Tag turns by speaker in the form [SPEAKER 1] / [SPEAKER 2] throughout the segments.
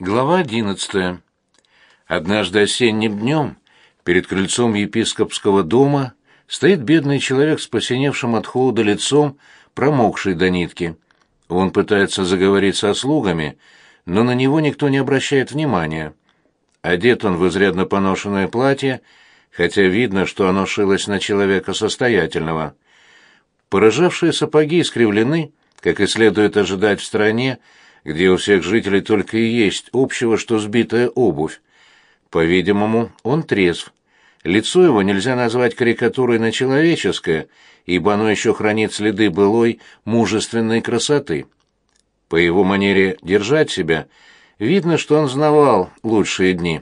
[SPEAKER 1] Глава одиннадцатая. Однажды осенним днем перед крыльцом епископского дома стоит бедный человек с посиневшим от холода лицом, промокший до нитки. Он пытается заговорить со слугами, но на него никто не обращает внимания. Одет он в изрядно поношенное платье, хотя видно, что оно шилось на человека состоятельного. Порыжавшие сапоги искривлены, как и следует ожидать в стране, где у всех жителей только и есть общего, что сбитая обувь. По-видимому, он трезв. Лицо его нельзя назвать карикатурой на человеческое, ибо оно еще хранит следы былой мужественной красоты. По его манере держать себя видно, что он знавал лучшие дни.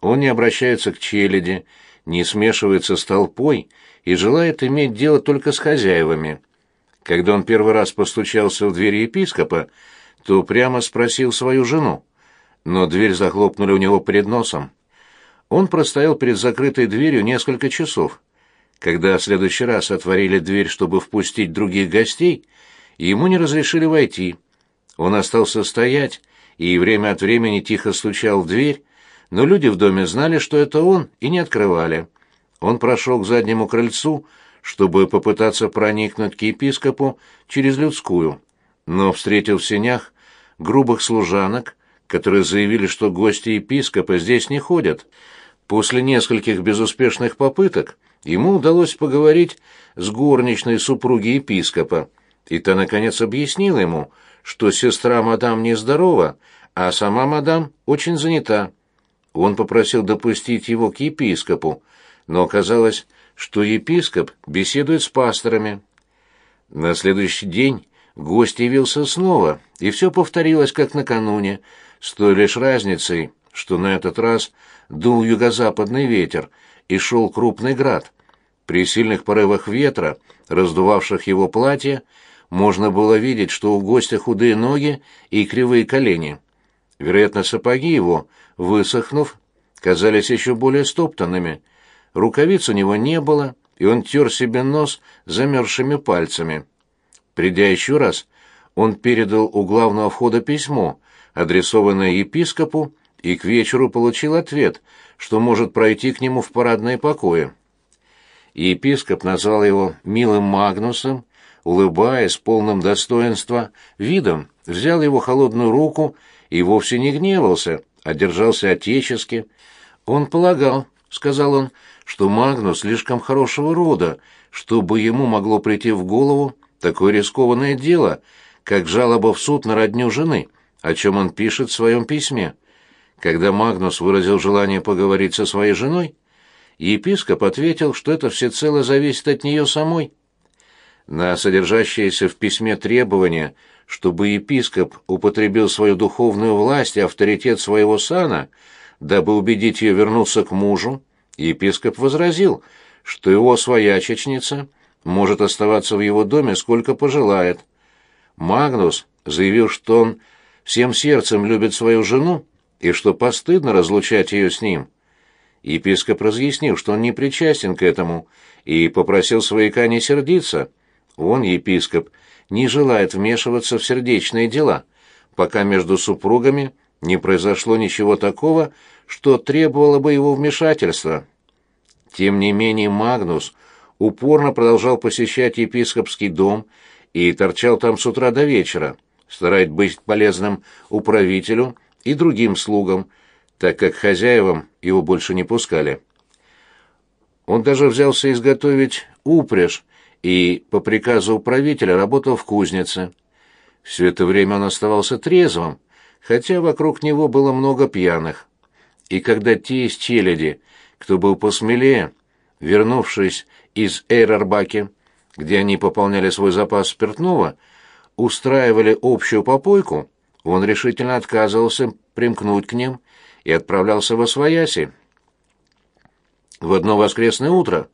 [SPEAKER 1] Он не обращается к челяди, не смешивается с толпой и желает иметь дело только с хозяевами. Когда он первый раз постучался в дверь епископа, то прямо спросил свою жену, но дверь захлопнули у него перед носом. Он простоял перед закрытой дверью несколько часов. Когда в следующий раз отворили дверь, чтобы впустить других гостей, ему не разрешили войти. Он остался стоять и время от времени тихо стучал в дверь, но люди в доме знали, что это он, и не открывали. Он прошел к заднему крыльцу, чтобы попытаться проникнуть к епископу через людскую, но встретил в сенях грубых служанок, которые заявили, что гости епископа здесь не ходят. После нескольких безуспешных попыток ему удалось поговорить с горничной супруги епископа, и та, наконец, объяснила ему, что сестра мадам нездорова, а сама мадам очень занята. Он попросил допустить его к епископу, но оказалось, что епископ беседует с пасторами. На следующий день Гость явился снова, и все повторилось, как накануне, с той лишь разницей, что на этот раз дул юго-западный ветер и шел крупный град. При сильных порывах ветра, раздувавших его платье, можно было видеть, что у гостя худые ноги и кривые колени. Вероятно, сапоги его, высохнув, казались еще более стоптанными. Рукавиц у него не было, и он тер себе нос замерзшими пальцами. Придя еще раз, он передал у главного входа письмо, адресованное епископу, и к вечеру получил ответ, что может пройти к нему в парадные покои. Епископ назвал его «милым Магнусом», улыбаясь полным достоинства видом, взял его холодную руку и вовсе не гневался, а держался отечески. «Он полагал», — сказал он, — «что Магнус слишком хорошего рода, чтобы ему могло прийти в голову такое рискованное дело, как жалоба в суд на родню жены, о чем он пишет в своем письме. Когда Магнус выразил желание поговорить со своей женой, епископ ответил, что это всецело зависит от нее самой. На содержащееся в письме требование, чтобы епископ употребил свою духовную власть и авторитет своего сана, дабы убедить ее вернуться к мужу, епископ возразил, что его своячечница может оставаться в его доме сколько пожелает. Магнус заявил, что он всем сердцем любит свою жену и что постыдно разлучать ее с ним. Епископ разъяснил, что он не причастен к этому, и попросил свояка не сердиться. Он, епископ, не желает вмешиваться в сердечные дела, пока между супругами не произошло ничего такого, что требовало бы его вмешательства. Тем не менее Магнус – упорно продолжал посещать епископский дом и торчал там с утра до вечера, стараясь быть полезным управителю и другим слугам, так как хозяевам его больше не пускали. Он даже взялся изготовить упряжь и по приказу управителя работал в кузнице. Все это время он оставался трезвым, хотя вокруг него было много пьяных. И когда те из челяди, кто был посмелее, вернувшись из Эйрарбаки, где они пополняли свой запас спиртного, устраивали общую попойку, он решительно отказывался примкнуть к ним и отправлялся во свояси. В одно воскресное утро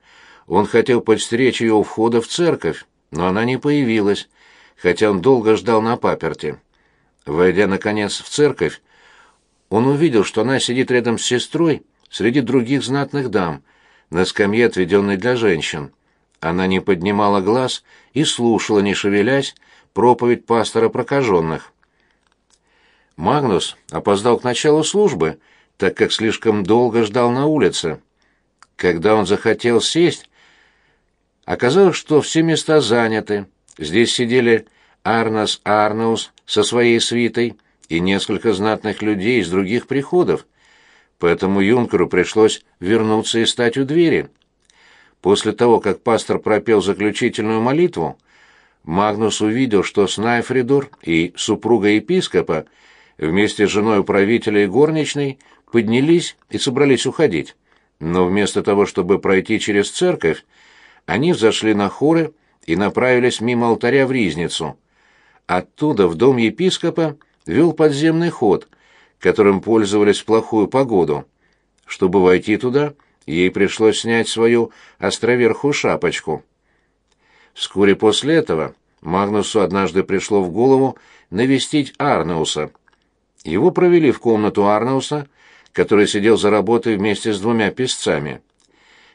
[SPEAKER 1] он хотел подстеречь ее у входа в церковь, но она не появилась, хотя он долго ждал на паперте. Войдя, наконец, в церковь, он увидел, что она сидит рядом с сестрой среди других знатных дам, на скамье, отведенной для женщин. Она не поднимала глаз и слушала, не шевелясь, проповедь пастора прокаженных. Магнус опоздал к началу службы, так как слишком долго ждал на улице. Когда он захотел сесть, оказалось, что все места заняты. Здесь сидели Арнас Арнаус со своей свитой и несколько знатных людей из других приходов, поэтому юнкеру пришлось вернуться и стать у двери. После того, как пастор пропел заключительную молитву, Магнус увидел, что Снайфридор и супруга епископа вместе с женой управителя и горничной поднялись и собрались уходить. Но вместо того, чтобы пройти через церковь, они взошли на хоры и направились мимо алтаря в Ризницу. Оттуда в дом епископа вел подземный ход, которым пользовались в плохую погоду. Чтобы войти туда, ей пришлось снять свою островерхую шапочку. Вскоре после этого Магнусу однажды пришло в голову навестить Арнауса. Его провели в комнату Арнауса, который сидел за работой вместе с двумя песцами.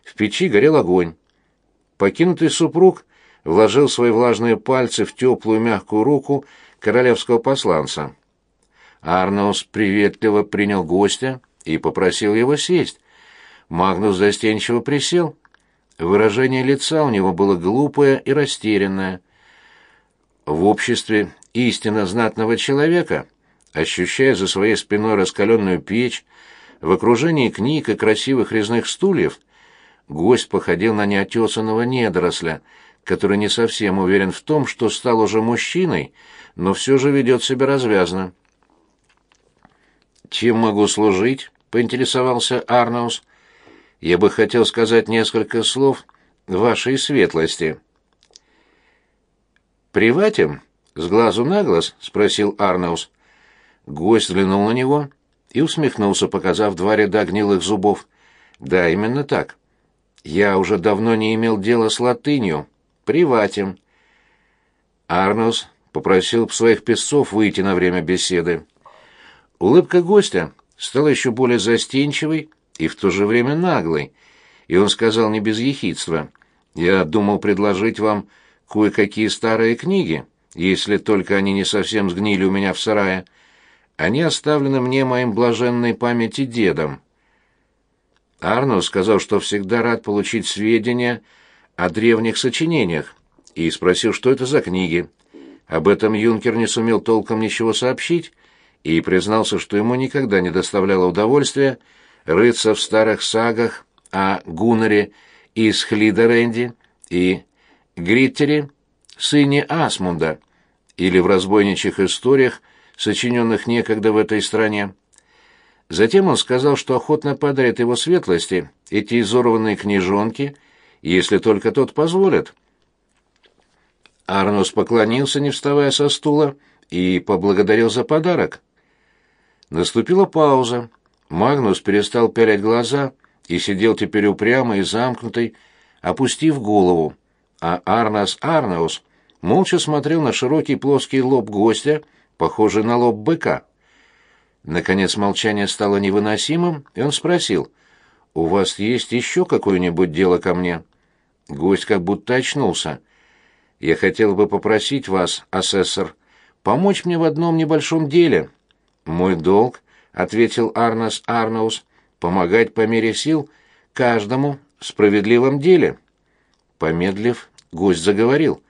[SPEAKER 1] В печи горел огонь. Покинутый супруг вложил свои влажные пальцы в теплую мягкую руку королевского посланца. Арнаус приветливо принял гостя и попросил его сесть. Магнус застенчиво присел. Выражение лица у него было глупое и растерянное. В обществе истинно знатного человека, ощущая за своей спиной раскаленную печь, в окружении книг и красивых резных стульев, гость походил на неотесанного недоросля, который не совсем уверен в том, что стал уже мужчиной, но все же ведет себя развязно. «Чем могу служить?» — поинтересовался Арнаус. Я бы хотел сказать несколько слов вашей светлости. Приватим? С глазу на глаз? спросил Арнаус. Гость взглянул на него и усмехнулся, показав два ряда гнилых зубов. Да, именно так. Я уже давно не имел дела с латынью. Приватим. Арнаус попросил своих песцов выйти на время беседы. Улыбка гостя стала еще более застенчивой и в то же время наглый, и он сказал не без ехидства. «Я думал предложить вам кое-какие старые книги, если только они не совсем сгнили у меня в сарае. Они оставлены мне моим блаженной памяти дедом». Арно сказал, что всегда рад получить сведения о древних сочинениях, и спросил, что это за книги. Об этом юнкер не сумел толком ничего сообщить и признался, что ему никогда не доставляло удовольствия рыться в старых сагах о Гунаре из Хлидеренди и Гриттере, сыне Асмунда, или в разбойничьих историях, сочиненных некогда в этой стране. Затем он сказал, что охотно подарит его светлости эти изорванные книжонки, если только тот позволит. Арнус поклонился, не вставая со стула, и поблагодарил за подарок. Наступила пауза. Магнус перестал пялять глаза и сидел теперь упрямо и замкнутый, опустив голову, а Арнас Арнаус молча смотрел на широкий плоский лоб гостя, похожий на лоб быка. Наконец молчание стало невыносимым, и он спросил, «У вас есть еще какое-нибудь дело ко мне?» Гость как будто очнулся. «Я хотел бы попросить вас, асессор, помочь мне в одном небольшом деле. Мой долг ответил Арнас Арнаус, помогать по мере сил каждому в справедливом деле. Помедлив, гость заговорил.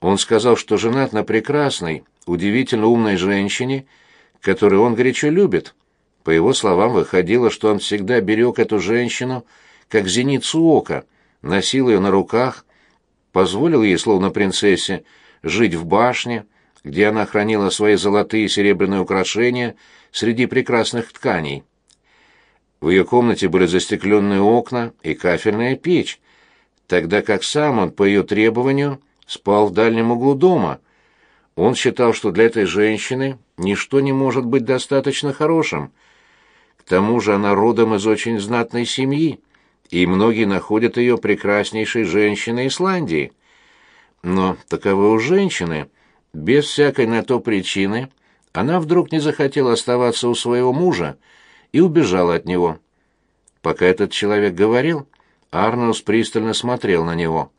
[SPEAKER 1] Он сказал, что женат на прекрасной, удивительно умной женщине, которую он горячо любит. По его словам, выходило, что он всегда берег эту женщину, как зеницу ока, носил ее на руках, позволил ей, словно принцессе, жить в башне, где она хранила свои золотые и серебряные украшения среди прекрасных тканей. В ее комнате были застекленные окна и кафельная печь, тогда как сам он, по ее требованию, спал в дальнем углу дома. Он считал, что для этой женщины ничто не может быть достаточно хорошим. К тому же она родом из очень знатной семьи, и многие находят ее прекраснейшей женщиной Исландии. Но таковы у женщины, без всякой на то причины, она вдруг не захотела оставаться у своего мужа и убежала от него. Пока этот человек говорил, Арнаус пристально смотрел на него.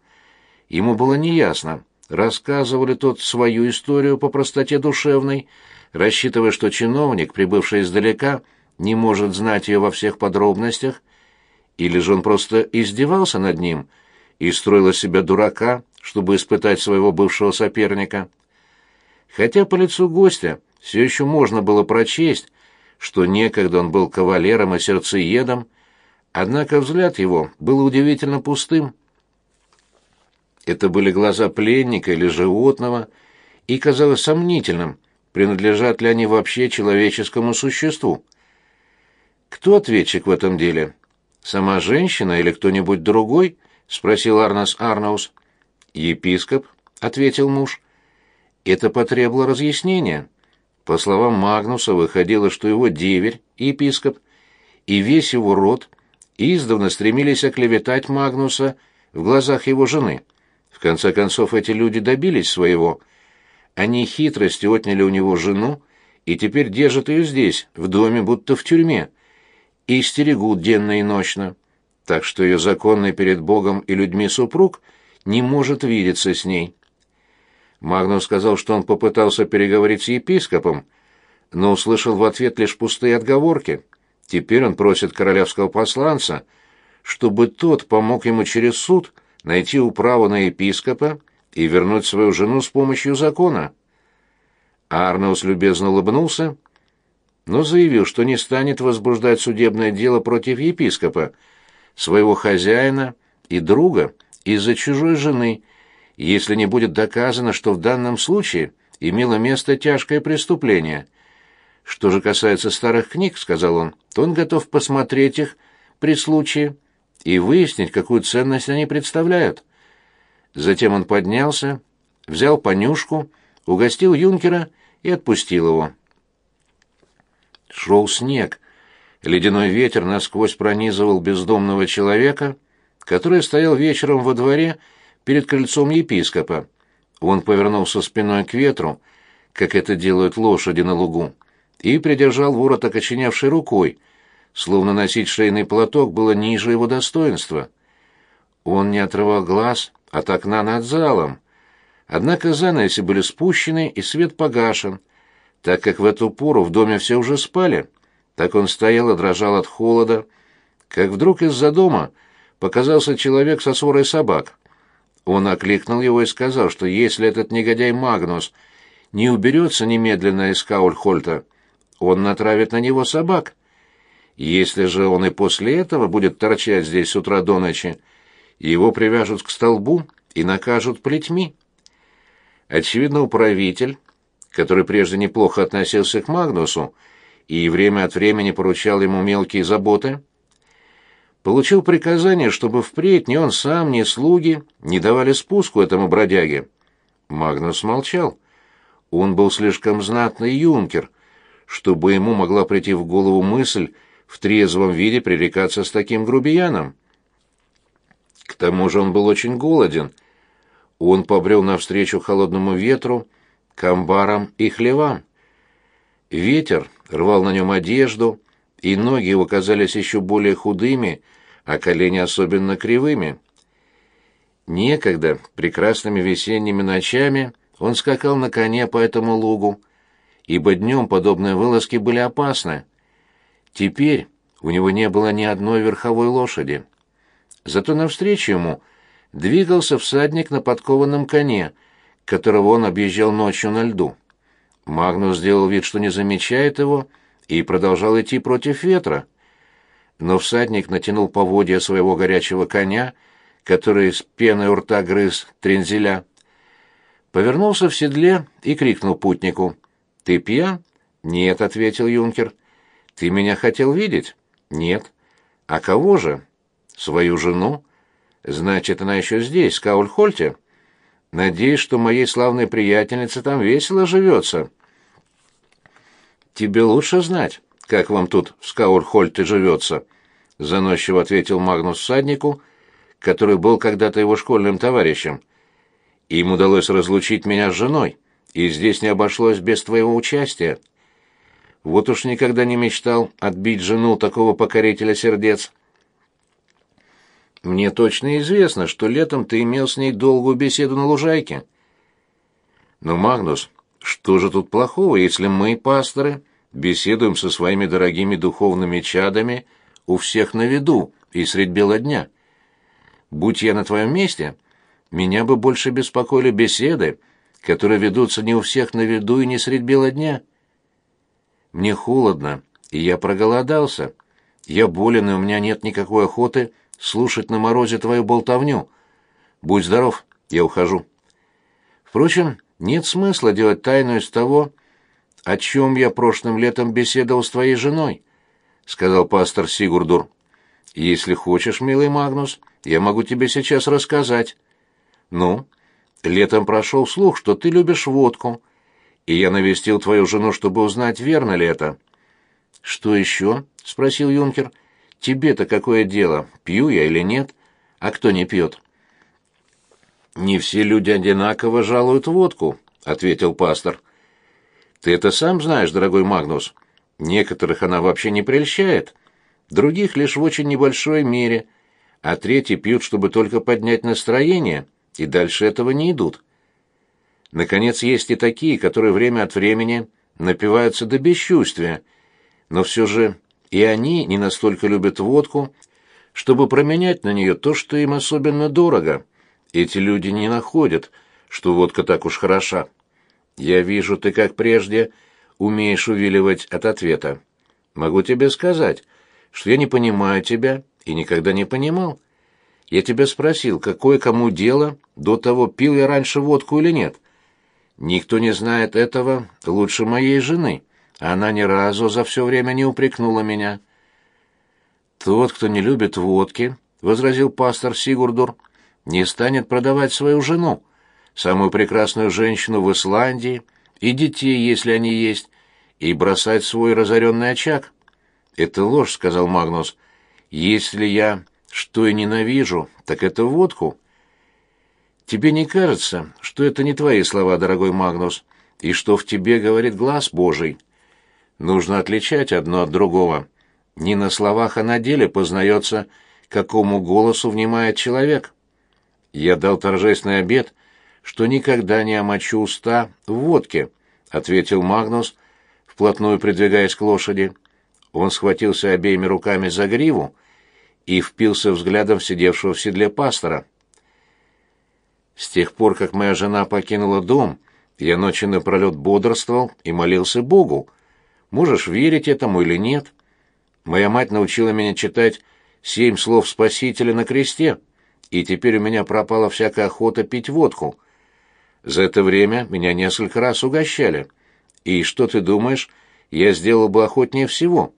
[SPEAKER 1] Ему было неясно, рассказывал ли тот свою историю по простоте душевной, рассчитывая, что чиновник, прибывший издалека, не может знать ее во всех подробностях, или же он просто издевался над ним и строил из себя дурака, чтобы испытать своего бывшего соперника. Хотя по лицу гостя все еще можно было прочесть, что некогда он был кавалером и сердцеедом, однако взгляд его был удивительно пустым. Это были глаза пленника или животного, и казалось сомнительным, принадлежат ли они вообще человеческому существу. Кто ответчик в этом деле? Сама женщина или кто-нибудь другой? спросил Арнас Арнаус. Епископ, ответил муж. Это потребовало разъяснения. По словам Магнуса, выходило, что его деверь, епископ, и весь его род издавна стремились оклеветать Магнуса в глазах его жены. В конце концов, эти люди добились своего. Они хитрости отняли у него жену и теперь держат ее здесь, в доме, будто в тюрьме, и стерегут денно и ночно, так что ее законный перед Богом и людьми супруг не может видеться с ней. Магнус сказал, что он попытался переговорить с епископом, но услышал в ответ лишь пустые отговорки. Теперь он просит королевского посланца, чтобы тот помог ему через суд найти управу на епископа и вернуть свою жену с помощью закона. Арнаус любезно улыбнулся но заявил, что не станет возбуждать судебное дело против епископа, своего хозяина и друга из-за чужой жены, если не будет доказано, что в данном случае имело место тяжкое преступление. Что же касается старых книг, сказал он, то он готов посмотреть их при случае и выяснить, какую ценность они представляют. Затем он поднялся, взял понюшку, угостил юнкера и отпустил его. Шел снег. Ледяной ветер насквозь пронизывал бездомного человека, который стоял вечером во дворе перед крыльцом епископа. Он повернулся спиной к ветру, как это делают лошади на лугу, и придержал ворот окоченевшей рукой, словно носить шейный платок было ниже его достоинства. Он не отрывал глаз от окна над залом. Однако занавеси были спущены, и свет погашен, так как в эту пору в доме все уже спали. Так он стоял и дрожал от холода, как вдруг из-за дома показался человек со сворой собак. Он окликнул его и сказал, что если этот негодяй Магнус не уберется немедленно из Каульхольта, он натравит на него собак. Если же он и после этого будет торчать здесь с утра до ночи, его привяжут к столбу и накажут плетьми. Очевидно, управитель который прежде неплохо относился к Магнусу и время от времени поручал ему мелкие заботы, получил приказание, чтобы впредь ни он сам, ни слуги не давали спуску этому бродяге. Магнус молчал. Он был слишком знатный юнкер, чтобы ему могла прийти в голову мысль в трезвом виде пререкаться с таким грубияном. К тому же он был очень голоден. Он побрел навстречу холодному ветру, к амбарам и хлевам. Ветер рвал на нем одежду, и ноги его казались еще более худыми, а колени особенно кривыми. Некогда, прекрасными весенними ночами, он скакал на коне по этому лугу, ибо днем подобные вылазки были опасны. Теперь у него не было ни одной верховой лошади. Зато навстречу ему двигался всадник на подкованном коне — которого он объезжал ночью на льду. Магнус сделал вид, что не замечает его, и продолжал идти против ветра. Но всадник натянул поводья своего горячего коня, который с пеной у рта грыз трензеля. Повернулся в седле и крикнул путнику. «Ты пьян?» «Нет», — ответил юнкер. «Ты меня хотел видеть?» «Нет». «А кого же?» «Свою жену». «Значит, она еще здесь, в Каульхольте?» Надеюсь, что моей славной приятельнице там весело живется. Тебе лучше знать, как вам тут в Скаурхольте живется, заносчиво ответил Магнус всаднику, который был когда-то его школьным товарищем. Им удалось разлучить меня с женой, и здесь не обошлось без твоего участия. Вот уж никогда не мечтал отбить жену такого покорителя сердец. Мне точно известно, что летом ты имел с ней долгую беседу на лужайке. Но Магнус Что же тут плохого, если мы, пасторы, беседуем со своими дорогими духовными чадами у всех на виду и средь бела дня? Будь я на твоем месте, меня бы больше беспокоили беседы, которые ведутся не у всех на виду и не средь бела дня. Мне холодно, и я проголодался. Я болен, и у меня нет никакой охоты слушать на морозе твою болтовню. Будь здоров, я ухожу. Впрочем, нет смысла делать тайну из того, о чем я прошлым летом беседовал с твоей женой, сказал пастор Сигурдур. Если хочешь, милый Магнус, я могу тебе сейчас рассказать. Ну, летом прошел слух, что ты любишь водку, и я навестил твою жену, чтобы узнать, верно ли это. Что еще? спросил юнкер. Тебе-то какое дело, пью я или нет? А кто не пьет?» «Не все люди одинаково жалуют водку», — ответил пастор. «Ты это сам знаешь, дорогой Магнус. Некоторых она вообще не прельщает, других лишь в очень небольшой мере, а третьи пьют, чтобы только поднять настроение, и дальше этого не идут. Наконец, есть и такие, которые время от времени напиваются до бесчувствия, но все же и они не настолько любят водку, чтобы променять на нее то, что им особенно дорого. Эти люди не находят, что водка так уж хороша. Я вижу, ты, как прежде, умеешь увиливать от ответа. Могу тебе сказать, что я не понимаю тебя и никогда не понимал. Я тебя спросил, какое кому дело до того, пил я раньше водку или нет. Никто не знает этого лучше моей жены. Она ни разу за все время не упрекнула меня. «Тот, кто не любит водки», — возразил пастор Сигурдур, — «не станет продавать свою жену, самую прекрасную женщину в Исландии, и детей, если они есть, и бросать свой разоренный очаг». «Это ложь», — сказал Магнус. «Если я что и ненавижу, так это водку». «Тебе не кажется, что это не твои слова, дорогой Магнус, и что в тебе говорит глаз Божий?» Нужно отличать одно от другого. Не на словах, а на деле познается, какому голосу внимает человек. Я дал торжественный обет, что никогда не омочу уста в водке, ответил Магнус, вплотную придвигаясь к лошади. Он схватился обеими руками за гриву и впился взглядом в сидевшего в седле пастора. С тех пор, как моя жена покинула дом, я ночи напролет бодрствовал и молился Богу, Можешь верить этому или нет. Моя мать научила меня читать семь слов Спасителя на кресте, и теперь у меня пропала всякая охота пить водку. За это время меня несколько раз угощали. И что ты думаешь, я сделал бы охотнее всего?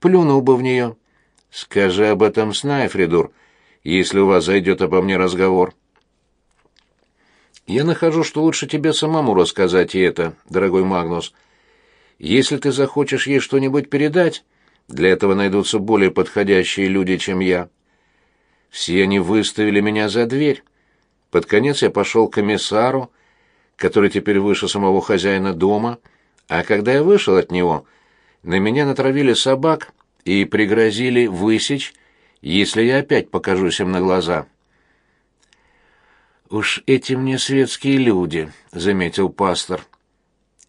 [SPEAKER 1] Плюнул бы в нее. Скажи об этом Снайфридур, если у вас зайдет обо мне разговор. Я нахожу, что лучше тебе самому рассказать и это, дорогой Магнус. Если ты захочешь ей что-нибудь передать, для этого найдутся более подходящие люди, чем я. Все они выставили меня за дверь. Под конец я пошел к комиссару, который теперь выше самого хозяина дома, а когда я вышел от него, на меня натравили собак и пригрозили высечь, если я опять покажусь им на глаза. «Уж эти мне светские люди», — заметил пастор.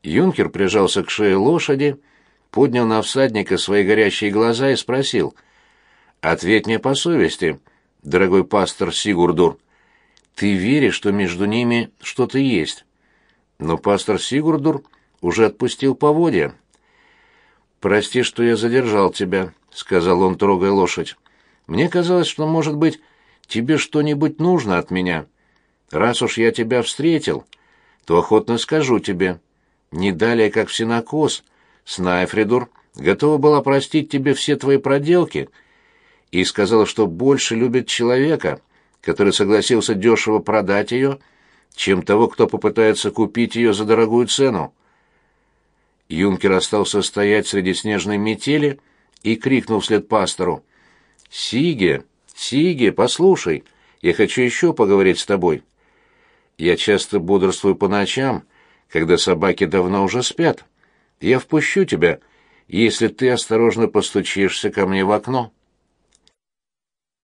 [SPEAKER 1] Юнкер прижался к шее лошади, поднял на всадника свои горящие глаза и спросил. «Ответь мне по совести, дорогой пастор Сигурдур. Ты веришь, что между ними что-то есть?» Но пастор Сигурдур уже отпустил поводья. «Прости, что я задержал тебя», — сказал он, трогая лошадь. «Мне казалось, что, может быть, тебе что-нибудь нужно от меня. Раз уж я тебя встретил, то охотно скажу тебе, не далее, как в синокос, Снайфридур готова была простить тебе все твои проделки и сказала, что больше любит человека, который согласился дешево продать ее, чем того, кто попытается купить ее за дорогую цену. Юнкер остался стоять среди снежной метели и крикнул вслед пастору. «Сиге, Сиге, послушай, я хочу еще поговорить с тобой. Я часто бодрствую по ночам, когда собаки давно уже спят. Я впущу тебя, если ты осторожно постучишься ко мне в окно».